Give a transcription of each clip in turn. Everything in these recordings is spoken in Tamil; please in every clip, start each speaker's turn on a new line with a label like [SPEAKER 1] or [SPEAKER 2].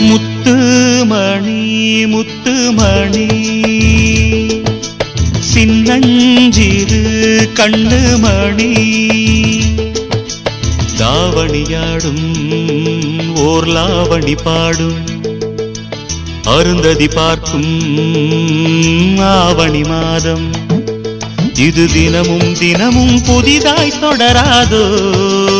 [SPEAKER 1] முத்துமணி சின்னஞ்சிறு கண்ணுமணி. தாவணியாடும் ஓர் லாவணி பாடும். அருந்ததி பார்க்கும் ஆவணி மாதம். இது தினமும் தினமும் புதிதாய் தொடராதோ?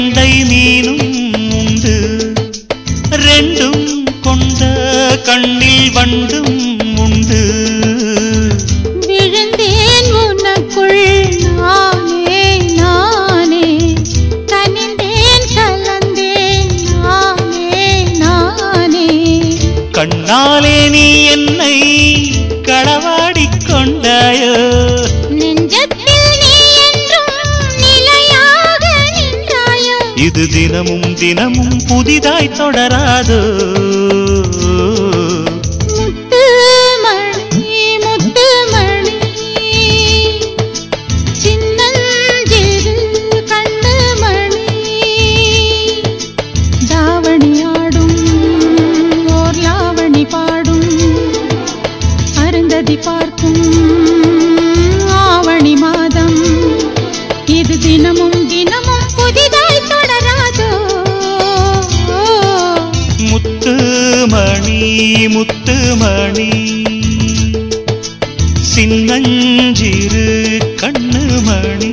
[SPEAKER 1] கெண்டை மீனும் உண்டு. ரெண்டும் கொண்ட கண்ணில் வண்டும் உண்டு.
[SPEAKER 2] விழுந்தேன் உனக்குள் நானே நானே. கனிந்தேன் கலந்தேன் நானே நானே.
[SPEAKER 1] கண்ணாலே இது தினமும் தினமும் புதிதாய் தொடராதோ.
[SPEAKER 2] பார்க்கும் ஆவணி மாதம். இது தினமும் தினமும் புதிதாய்
[SPEAKER 1] முத்துமணி முத்துமணி. சின்னஞ்சிறு கண்ணுமணி.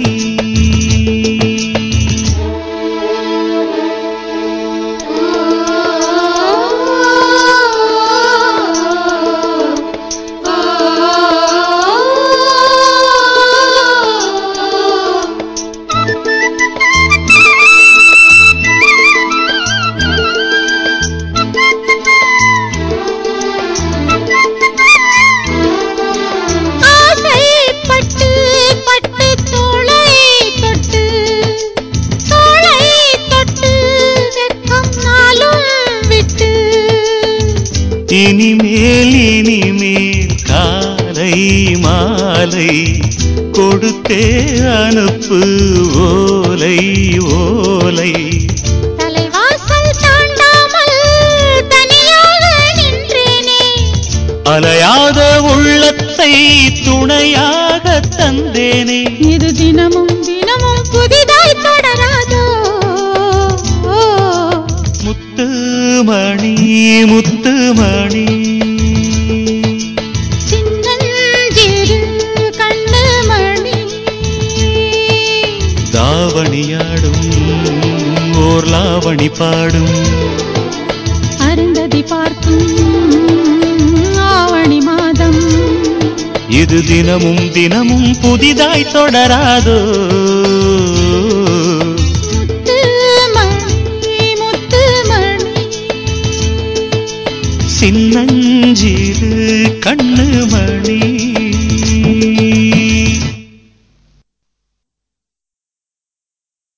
[SPEAKER 1] இனிமேல் இனிமேல் காலை மாலை கொடுத்தே அனுப்பு ஓலை ஓலை. அலையாத உள்ளத்தை துணையாக தந்தேனே. முத்துமணி முத்துமணி. தாவணியாடும் ஓர் லாவணி பாடும்.
[SPEAKER 2] அருந்ததி பார்க்கும் ஆவணி மாதம்.
[SPEAKER 1] இது தினமும் தினமும் புதிதாய் தொடராதோ?
[SPEAKER 2] கண்ணு
[SPEAKER 1] சின்னஞ்சிறு